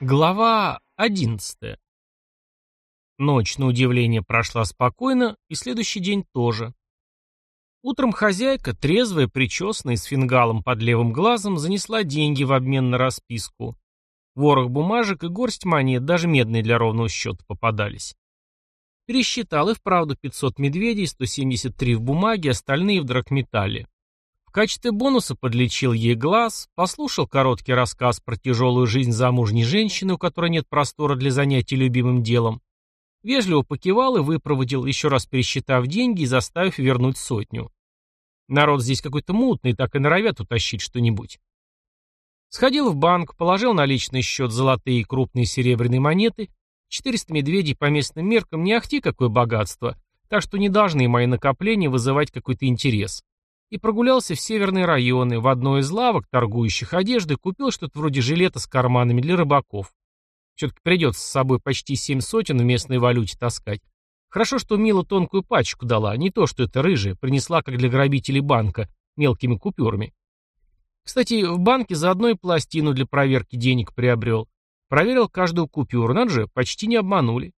Глава одиннадцатая. Ночь, на удивление, прошла спокойно, и следующий день тоже. Утром хозяйка, трезвая, причесанная, с фингалом под левым глазом, занесла деньги в обмен на расписку. Ворох бумажек и горсть монет, даже медные для ровного счета, попадались. Пересчитал и вправду 500 медведей, 173 в бумаге, остальные в драгметалле. В качестве бонуса подлечил ей глаз, послушал короткий рассказ про тяжелую жизнь замужней женщины, у которой нет простора для занятий любимым делом, вежливо покивал и выпроводил, еще раз пересчитав деньги и заставив вернуть сотню. Народ здесь какой-то мутный, так и норовят утащить что-нибудь. Сходил в банк, положил на личный счет золотые и крупные серебряные монеты. 400 медведей по местным меркам не ахти какое богатство, так что не должны мои накопления вызывать какой-то интерес и прогулялся в северные районы, в одной из лавок, торгующих одеждой, купил что-то вроде жилета с карманами для рыбаков. Все-таки придется с собой почти семь сотен в местной валюте таскать. Хорошо, что Мила тонкую пачку дала, не то, что это рыжая, принесла, как для грабителей банка, мелкими купюрами. Кстати, в банке заодно и пластину для проверки денег приобрел. Проверил каждую купюру, надо же, почти не обманули.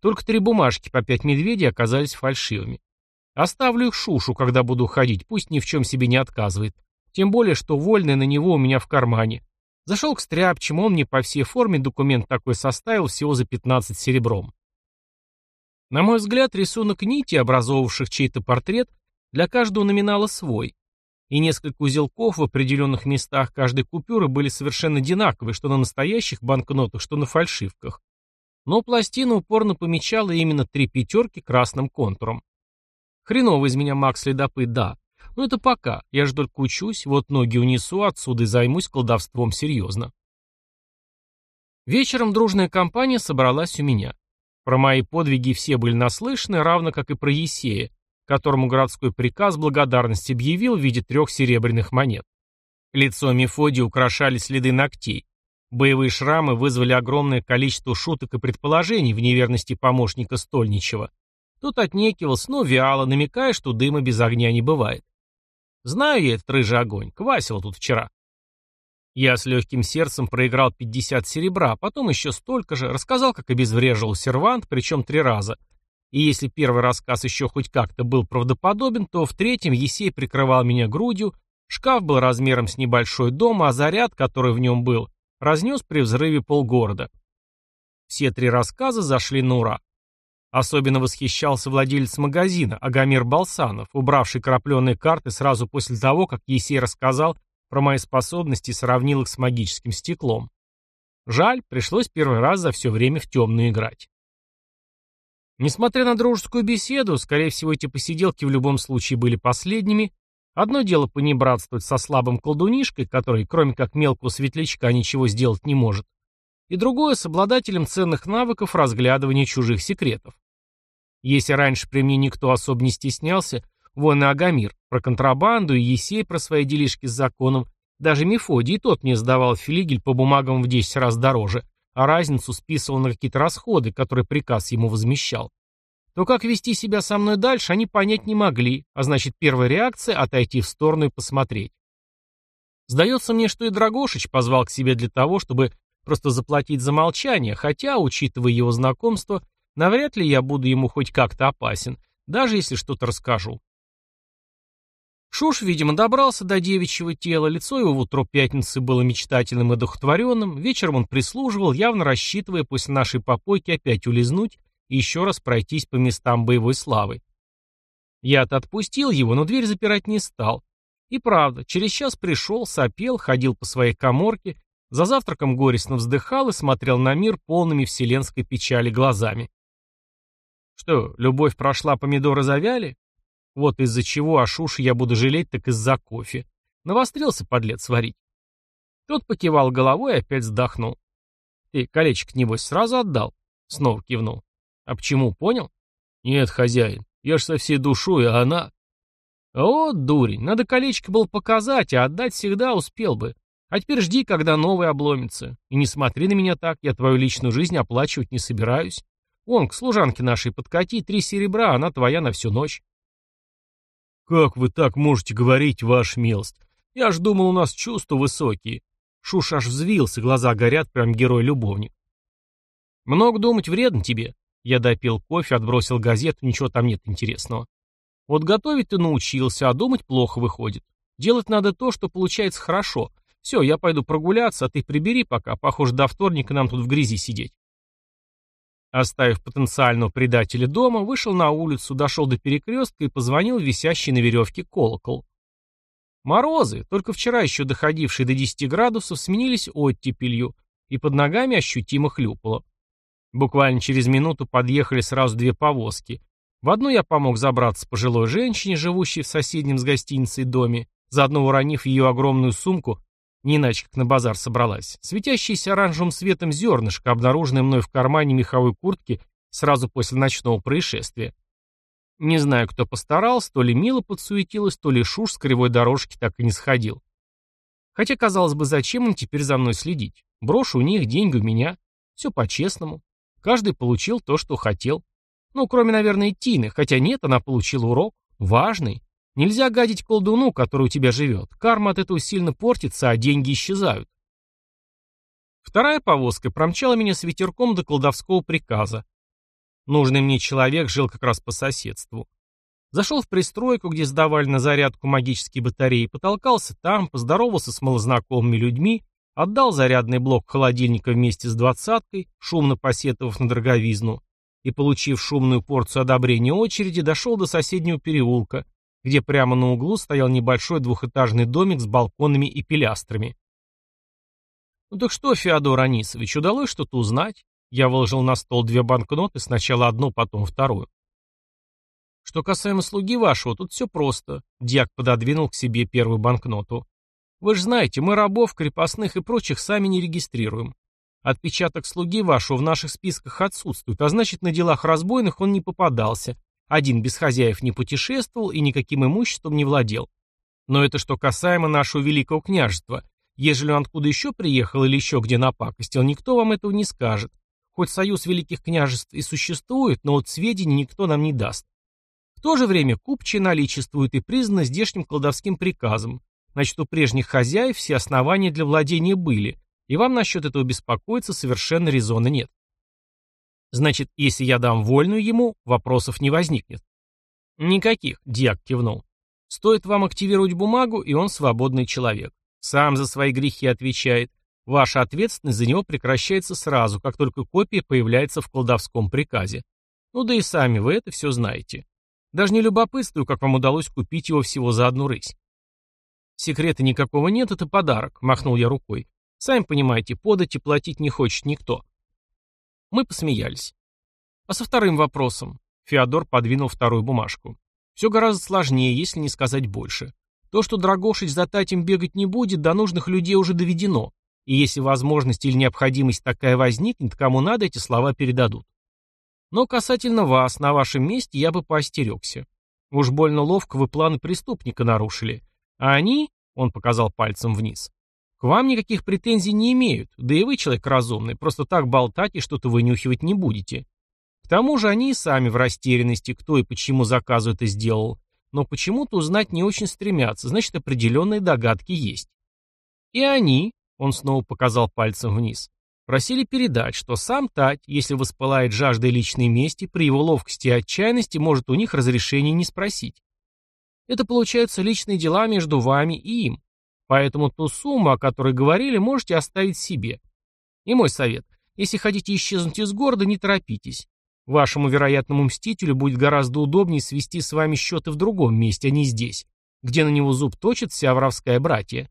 Только три бумажки по пять медведей оказались фальшивыми. Оставлю их Шушу, когда буду ходить, пусть ни в чем себе не отказывает. Тем более, что вольный на него у меня в кармане. Зашел к Стряпчему, он мне по всей форме документ такой составил всего за 15 серебром. На мой взгляд, рисунок нити, образовавших чей-то портрет, для каждого номинала свой. И несколько узелков в определенных местах каждой купюры были совершенно одинаковые, что на настоящих банкнотах, что на фальшивках. Но пластина упорно помечала именно три пятерки красным контуром. Хреново из меня маг-следопыт, да. Но это пока. Я же только учусь, вот ноги унесу отсюда и займусь колдовством серьезно. Вечером дружная компания собралась у меня. Про мои подвиги все были наслышаны, равно как и про Есея, которому городской приказ благодарности объявил в виде трех серебряных монет. Лицо Мефодия украшали следы ногтей. Боевые шрамы вызвали огромное количество шуток и предположений в неверности помощника Стольничего. Тот отнекивался, но вяло, намекая, что дыма без огня не бывает. Знаю я этот рыжий огонь, квасил тут вчера. Я с легким сердцем проиграл 50 серебра, потом еще столько же, рассказал, как обезвреживал сервант, причем три раза. И если первый рассказ еще хоть как-то был правдоподобен, то в третьем Есей прикрывал меня грудью, шкаф был размером с небольшой дом, а заряд, который в нем был, разнес при взрыве полгорода. Все три рассказа зашли на ура. Особенно восхищался владелец магазина, Агамир Балсанов, убравший крапленые карты сразу после того, как Есей рассказал про мои способности и сравнил их с магическим стеклом. Жаль, пришлось первый раз за все время в темную играть. Несмотря на дружескую беседу, скорее всего, эти посиделки в любом случае были последними. Одно дело понебратствовать со слабым колдунишкой, который, кроме как мелкого светлячка, ничего сделать не может, и другое с обладателем ценных навыков разглядывания чужих секретов. Если раньше при мне никто особо не стеснялся, вон и Агамир про контрабанду и Есей про свои делишки с законом, даже Мефодий тот мне сдавал филигель по бумагам в 10 раз дороже, а разницу списывал на какие-то расходы, которые приказ ему возмещал. То как вести себя со мной дальше, они понять не могли, а значит первая реакция — отойти в сторону и посмотреть. Сдается мне, что и Драгошич позвал к себе для того, чтобы просто заплатить за молчание, хотя, учитывая его знакомство, Навряд ли я буду ему хоть как-то опасен, даже если что-то расскажу. Шуш, видимо, добрался до девичьего тела, лицо его в утро пятницы было мечтательным и духотворенным, вечером он прислуживал, явно рассчитывая после нашей попойки опять улизнуть и еще раз пройтись по местам боевой славы. Я-то отпустил его, но дверь запирать не стал. И правда, через час пришел, сопел, ходил по своей коморке, за завтраком горестно вздыхал и смотрел на мир полными вселенской печали глазами. Что, любовь прошла, помидоры завяли? Вот из-за чего о Шуше я буду жалеть, так из-за кофе. Навострился подлец сварить. Тот покивал головой и опять вздохнул. Ты колечко, небось, сразу отдал? Снова кивнул. А почему, понял? Нет, хозяин, я ж со всей душой, а она... О, дурень, надо колечко было показать, а отдать всегда успел бы. А теперь жди, когда новый обломится. И не смотри на меня так, я твою личную жизнь оплачивать не собираюсь. Вон, к служанке нашей подкати, три серебра, она твоя на всю ночь. Как вы так можете говорить, ваша милость? Я ж думал, у нас чувства высокие. Шуш аж взвился, глаза горят, прям герой-любовник. «Много думать вредно тебе». Я допил кофе, отбросил газету, ничего там нет интересного. Вот готовить ты научился, а думать плохо выходит. Делать надо то, что получается хорошо. Все, я пойду прогуляться, а ты прибери пока. Похоже, до вторника нам тут в грязи сидеть. Оставив потенциального предателя дома, вышел на улицу, дошел до перекрестка и позвонил в висящий на веревке колокол. Морозы, только вчера еще доходившие до 10 градусов, сменились оттепелью, и под ногами ощутимо хлюпало. Буквально через минуту подъехали сразу две повозки. В одну я помог забраться пожилой женщине, живущей в соседнем с гостиницей доме, заодно уронив ее огромную сумку, не иначе как на базар собралась, светящееся оранжевым светом зернышко, обнаруженное мной в кармане меховой куртки сразу после ночного происшествия. Не знаю, кто постарался, то ли Мила подсуетилась, то ли Шуш с кривой дорожки так и не сходил. Хотя, казалось бы, зачем им теперь за мной следить? Брошу у них, деньги у меня. Все по-честному. Каждый получил то, что хотел. Ну, кроме, наверное, Тины, хотя нет, она получила урок. Важный. Нельзя гадить колдуну, который у тебя живет. Карма от этого сильно портится, а деньги исчезают. Вторая повозка промчала меня с ветерком до колдовского приказа. Нужный мне человек жил как раз по соседству. Зашел в пристройку, где сдавали на зарядку магические батареи, потолкался там, поздоровался с малознакомыми людьми, отдал зарядный блок холодильника вместе с двадцаткой, шумно посетовав на дороговизну, и, получив шумную порцию одобрения очереди, дошел до соседнего переулка, где прямо на углу стоял небольшой двухэтажный домик с балконами и пилястрами. «Ну так что, Феодор Анисович, удалось что-то узнать?» Я выложил на стол две банкноты, сначала одну, потом вторую. Что касаемо слуги вашего, тут все просто. Дьяк пододвинул к себе первую банкноту. Вы же знаете, мы рабов, крепостных и прочих сами не регистрируем. Отпечаток слуги вашего в наших списках отсутствует, а значит, на делах разбойных он не попадался. Один без хозяев не путешествовал и никаким имуществом не владел. Но это что касаемо нашего великого княжества. Ежели он откуда еще приехал или еще где напакостил, никто вам этого не скажет. Хоть союз великих княжеств и существует, но вот сведений никто нам не даст. В то же время купчие наличествуют и признаны здешним кладовским приказом. Значит, у прежних хозяев все основания для владения были, и вам насчет этого беспокоиться совершенно резона нет. Значит, если я дам вольную ему, вопросов не возникнет. Никаких, Диак кивнул. Стоит вам активировать бумагу, и он свободный человек. Сам за свои грехи отвечает. Ваша ответственность за него прекращается сразу, как только копия появляется в колдовском приказе. Ну да и сами вы это все знаете. Даже не любопытствую, как вам удалось купить его всего за одну рысь. Секрета никакого нет, это подарок, махнул я рукой. Сами понимаете, подать и платить не хочет никто. Мы посмеялись. А со вторым вопросом? Феодор подвинул вторую бумажку. Все гораздо сложнее, если не сказать больше. То, что Драгошич за Татем бегать не будет, до нужных людей уже доведено. И если возможность или необходимость такая возникнет, кому надо, эти слова передадут. Но касательно вас, на вашем месте я бы поостерегся. Уж больно ловко вы планы преступника нарушили. А они, он показал пальцем вниз, к вам никаких претензий не имеют, да и вы человек разумный, просто так болтать и что-то вынюхивать не будете. К тому же они и сами в растерянности, кто и почему заказу это сделал, но почему-то узнать не очень стремятся, значит определенные догадки есть. И они, он снова показал пальцем вниз. Просили передать, что сам Тать, если воспылает жаждой личной мести, при его ловкости и отчаянности может у них разрешения не спросить. Это получаются личные дела между вами и им. Поэтому ту сумму, о которой говорили, можете оставить себе. И мой совет. Если хотите исчезнуть из города, не торопитесь. Вашему вероятному мстителю будет гораздо удобнее свести с вами счеты в другом месте, а не здесь, где на него зуб точит вся воровская братья.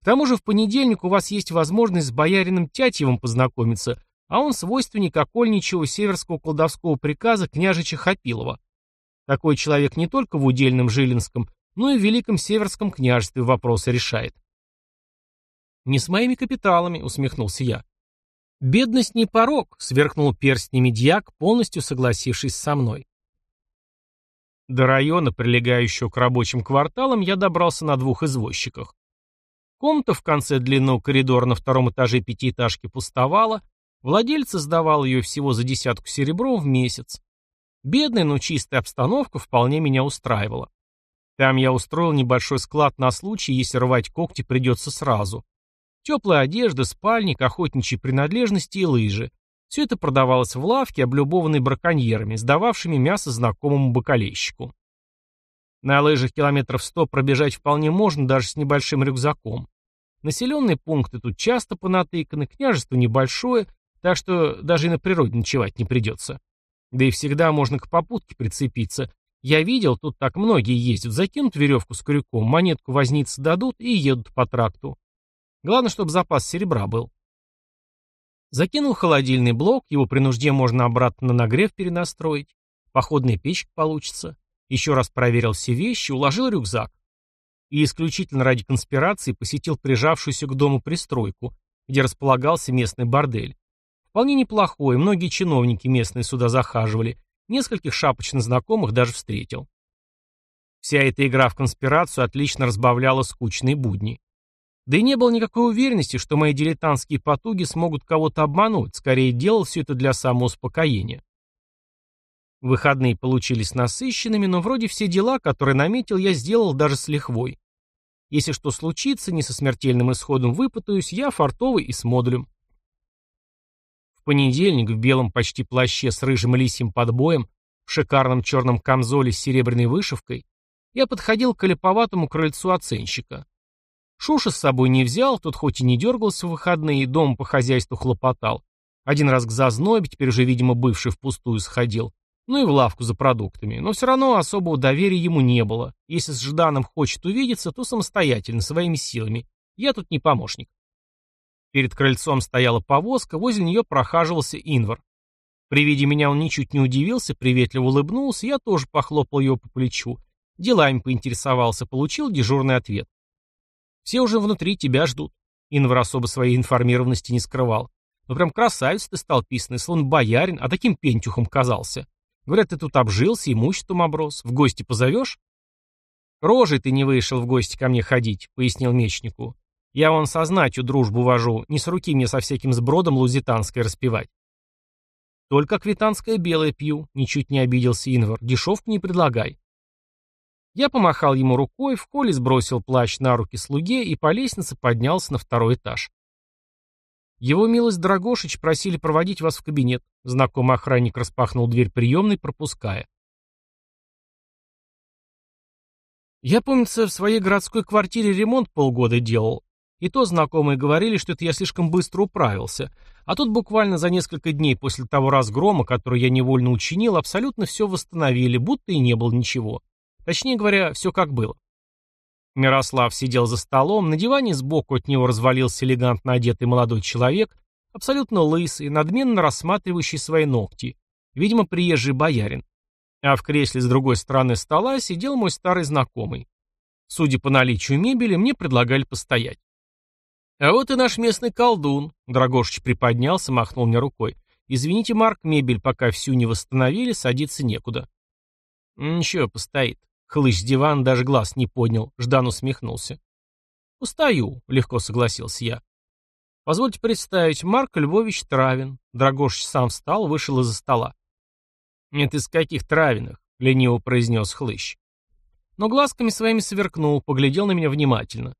К тому же в понедельник у вас есть возможность с боярином Тятьевым познакомиться, а он свойственник окольничего северского колдовского приказа княжича Хапилова. Такой человек не только в удельном Жилинском, но и в Великом Северском княжестве вопросы решает. «Не с моими капиталами», — усмехнулся я. «Бедность не порог», — сверкнул перстнями дьяк, полностью согласившись со мной. До района, прилегающего к рабочим кварталам, я добрался на двух извозчиках. Комната в конце длинного коридора на втором этаже пятиэтажки пустовала, владельца сдавал ее всего за десятку серебром в месяц. Бедная, но чистая обстановка вполне меня устраивала. Там я устроил небольшой склад на случай, если рвать когти придется сразу. Теплая одежда, спальник, охотничьи принадлежности и лыжи. Все это продавалось в лавке, облюбованной браконьерами, сдававшими мясо знакомому бакалейщику. На лыжах километров сто пробежать вполне можно даже с небольшим рюкзаком. Населенные пункты тут часто понатыканы, княжество небольшое, так что даже и на природе ночевать не придется. Да и всегда можно к попутке прицепиться. Я видел, тут так многие ездят, закинут веревку с крюком, монетку возницы дадут и едут по тракту. Главное, чтобы запас серебра был. Закинул холодильный блок, его при нужде можно обратно на нагрев перенастроить. Походная печка получится. Еще раз проверил все вещи, уложил рюкзак. И исключительно ради конспирации посетил прижавшуюся к дому пристройку, где располагался местный бордель. Вполне неплохой, многие чиновники местные сюда захаживали, нескольких шапочно знакомых даже встретил. Вся эта игра в конспирацию отлично разбавляла скучные будни. Да и не было никакой уверенности, что мои дилетантские потуги смогут кого-то обмануть, скорее делал все это для самоуспокоения. Выходные получились насыщенными, но вроде все дела, которые наметил, я сделал даже с лихвой. Если что случится, не со смертельным исходом выпутаюсь, я фартовый и с модулем. Понедельник в белом почти плаще с рыжим лисьим подбоем, в шикарном черном камзоле с серебряной вышивкой, я подходил к колеповатому крыльцу оценщика. Шуша с собой не взял, тот хоть и не дергался в выходные, дом по хозяйству хлопотал. Один раз к зазнобе, теперь уже, видимо, бывший впустую сходил. Ну и в лавку за продуктами. Но все равно особого доверия ему не было. Если с Жданом хочет увидеться, то самостоятельно, своими силами. Я тут не помощник. Перед крыльцом стояла повозка, возле нее прохаживался Инвар. При виде меня он ничуть не удивился, приветливо улыбнулся, я тоже похлопал его по плечу. Делами поинтересовался, получил дежурный ответ. Все уже внутри тебя ждут. Инвар особо своей информированности не скрывал. Ну прям красавец ты стал писанный, словно боярин, а таким пентюхом казался. Говорят, ты тут обжился, имуществом оброс. В гости позовешь? Рожей ты не вышел в гости ко мне ходить, пояснил мечнику. Я вон со знатью дружбу вожу, не с руки мне со всяким сбродом лузитанское распевать. Только квитанское белое пью, ничуть не обиделся Инвар, дешевку не предлагай. Я помахал ему рукой, в коле сбросил плащ на руки слуге и по лестнице поднялся на второй этаж. Его милость Драгошич просили проводить вас в кабинет. Знакомый охранник распахнул дверь приемной, пропуская. Я, помнится, в своей городской квартире ремонт полгода делал. И то знакомые говорили, что это я слишком быстро управился. А тут буквально за несколько дней после того разгрома, который я невольно учинил, абсолютно все восстановили, будто и не было ничего. Точнее говоря, все как было. Мирослав сидел за столом, на диване сбоку от него развалился элегантно одетый молодой человек, абсолютно лысый, надменно рассматривающий свои ногти. Видимо, приезжий боярин. А в кресле с другой стороны стола сидел мой старый знакомый. Судя по наличию мебели, мне предлагали постоять. «А вот и наш местный колдун», — Драгошич приподнялся, махнул мне рукой. «Извините, Марк, мебель пока всю не восстановили, садиться некуда». «Ничего, постоит. Хлыщ с дивана даже глаз не поднял, Ждан усмехнулся. «Устаю», — легко согласился я. «Позвольте представить, Марк Львович Травин». Драгош сам встал, вышел из-за стола. «Нет, из каких Травиных?» — лениво произнес Хлыщ. Но глазками своими сверкнул, поглядел на меня внимательно.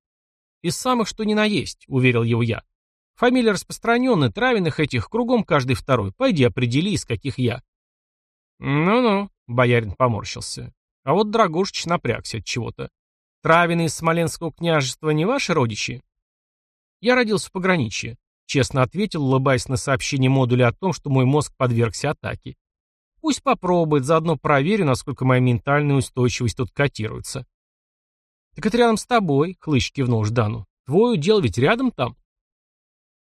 «Из самых, что ни на есть», — уверил его я. «Фамилия распространенная, Травиных этих кругом каждый второй. Пойди определи, из каких я». «Ну-ну», — боярин поморщился. А вот Драгушич напрягся от чего-то. Травины из Смоленского княжества не ваши родичи? Я родился в пограничье. Честно ответил, улыбаясь на сообщение модуля о том, что мой мозг подвергся атаке. Пусть попробует, заодно проверю, насколько моя ментальная устойчивость тут котируется. «Так это рядом с тобой», — Хлыщ кивнул Ждану. «Твой удел ведь рядом там?»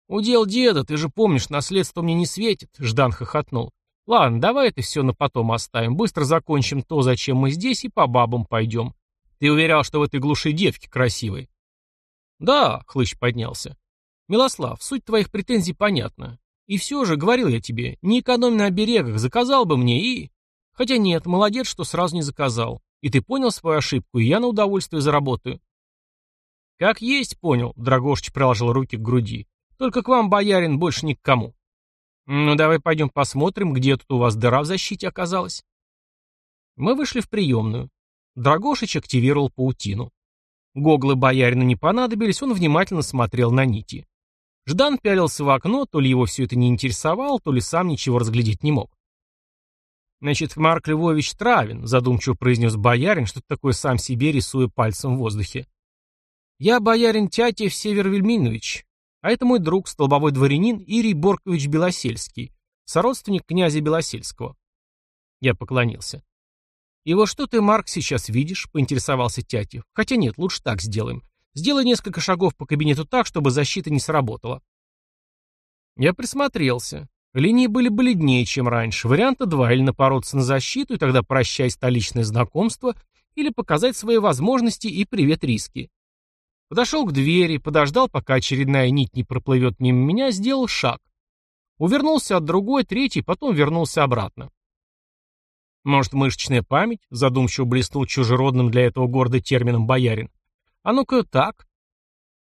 «Удел деда, ты же помнишь, наследство мне не светит», — Ждан хохотнул. Ладно, давай это все на потом оставим. Быстро закончим то, зачем мы здесь, и по бабам пойдем. Ты уверял, что в этой глуши девки красивой. Да, Хлыщ поднялся. Милослав, суть твоих претензий понятна. И все же, говорил я тебе, не экономь на оберегах, заказал бы мне и... Хотя нет, молодец, что сразу не заказал. И ты понял свою ошибку, и я на удовольствие заработаю. Как есть понял, Драгошич приложил руки к груди. Только к вам, боярин, больше ни к кому. «Ну, давай пойдем посмотрим, где тут у вас дыра в защите оказалась». Мы вышли в приемную. Драгошич активировал паутину. Гоглы боярину не понадобились, он внимательно смотрел на нити. Ждан пялился в окно, то ли его все это не интересовало, то ли сам ничего разглядеть не мог. «Значит, Марк Львович Травин», — задумчиво произнес боярин, что-то такое сам себе рисуя пальцем в воздухе. «Я боярин Тятьев Север Вельминович, а это мой друг, столбовой дворянин Ирий Боркович Белосельский, сородственник князя Белосельского». Я поклонился. «И вот что ты, Марк, сейчас видишь?» — поинтересовался Тятьев. «Хотя нет, лучше так сделаем. Сделай несколько шагов по кабинету так, чтобы защита не сработала». Я присмотрелся. Линии были бледнее, чем раньше. Варианта два, или напороться на защиту, и тогда прощай столичное знакомство, или показать свои возможности и привет риски. Подошел к двери, подождал, пока очередная нить не проплывет мимо меня, сделал шаг. Увернулся от другой, третий, потом вернулся обратно. Может, мышечная память? Задумчиво блеснул чужеродным для этого города термином боярин. А ну-ка так.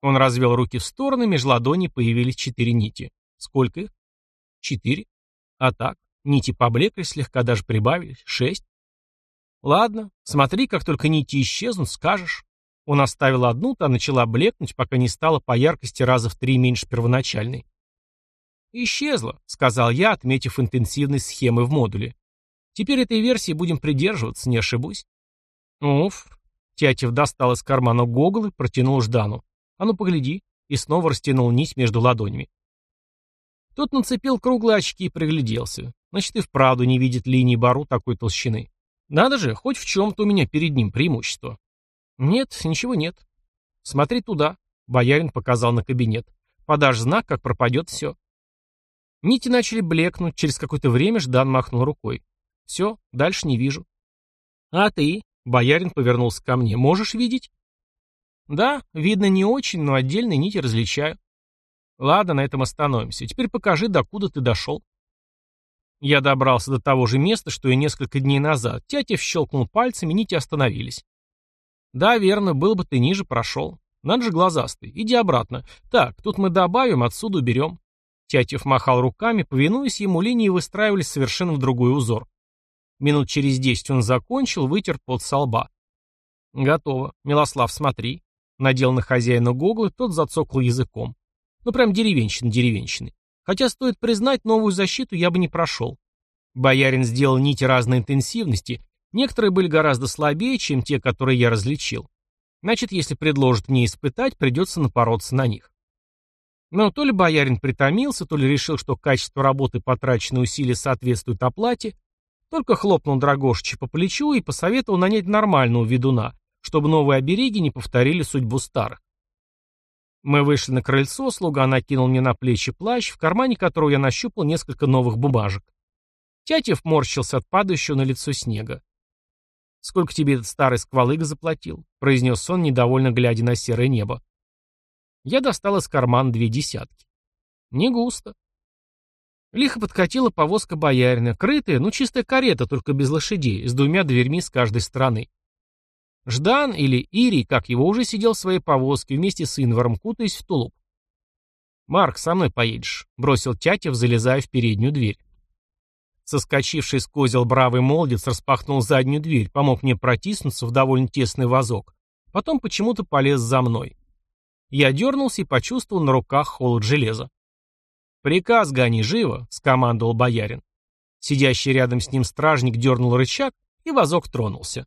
Он развел руки в стороны, между ладоней появились четыре нити. Сколько их? Четыре. А так, нити поблекли, слегка даже прибавились. Шесть. Ладно, смотри, как только нити исчезнут, скажешь. Он оставил одну, та начала блекнуть, пока не стала по яркости раза в три меньше первоначальной. «Исчезла», — сказал я, отметив интенсивность схемы в модуле. «Теперь этой версии будем придерживаться, не ошибусь». «Уф». Тятев достал из кармана гогол и протянул Ждану. «А ну, погляди». И снова растянул нить между ладонями. Тот нацепил круглые очки и пригляделся. Значит, и вправду не видит линии бару такой толщины. Надо же, хоть в чем-то у меня перед ним преимущество. Нет, ничего нет. Смотри туда. Боярин показал на кабинет. Подашь знак, как пропадет все. Нити начали блекнуть, через какое-то время Ждан махнул рукой. Все, дальше не вижу. А ты? Боярин повернулся ко мне. Можешь видеть? Да, видно не очень, но отдельные нити различаю. Ладно, на этом остановимся. Теперь покажи, докуда ты дошел. Я добрался до того же места, что и несколько дней назад. Тятев щелкнул пальцами, нити остановились. Да, верно, был бы ты ниже прошел. Надо же глазастый. Иди обратно. Так, тут мы добавим, отсюда уберем. Тятев махал руками, повинуясь ему, линии выстраивались совершенно в другой узор. Минут через десять он закончил, вытер пот со лба. Готово. Милослав, смотри. Надел на хозяина гоглы, тот зацокал языком. Ну, прям деревенщина деревенщины. Хотя, стоит признать, новую защиту я бы не прошел. Боярин сделал нити разной интенсивности, некоторые были гораздо слабее, чем те, которые я различил. Значит, если предложат мне испытать, придется напороться на них. Но то ли боярин притомился, то ли решил, что качество работы потраченные усилия соответствует оплате, только хлопнул Драгошича по плечу и посоветовал нанять нормального ведуна, чтобы новые обереги не повторили судьбу старых. Мы вышли на крыльцо, слуга накинул мне на плечи плащ, в кармане которого я нащупал несколько новых бумажек. Тятьев морщился от падающего на лицо снега. «Сколько тебе этот старый сквалыга заплатил?» — произнес он, недовольно глядя на серое небо. Я достал из кармана две десятки. Не густо. Лихо подкатила повозка боярина, крытая, ну чистая карета, только без лошадей, с двумя дверьми с каждой стороны. Ждан или Ирий, как его, уже сидел в своей повозке вместе с Инваром, кутаясь в тулуп. «Марк, со мной поедешь», — бросил Тятев, залезая в переднюю дверь. Соскочивший с козел бравый молодец распахнул заднюю дверь, помог мне протиснуться в довольно тесный вазок. Потом почему-то полез за мной. Я дернулся и почувствовал на руках холод железа. «Приказ гони живо», — скомандовал боярин. Сидящий рядом с ним стражник дернул рычаг, и вазок тронулся.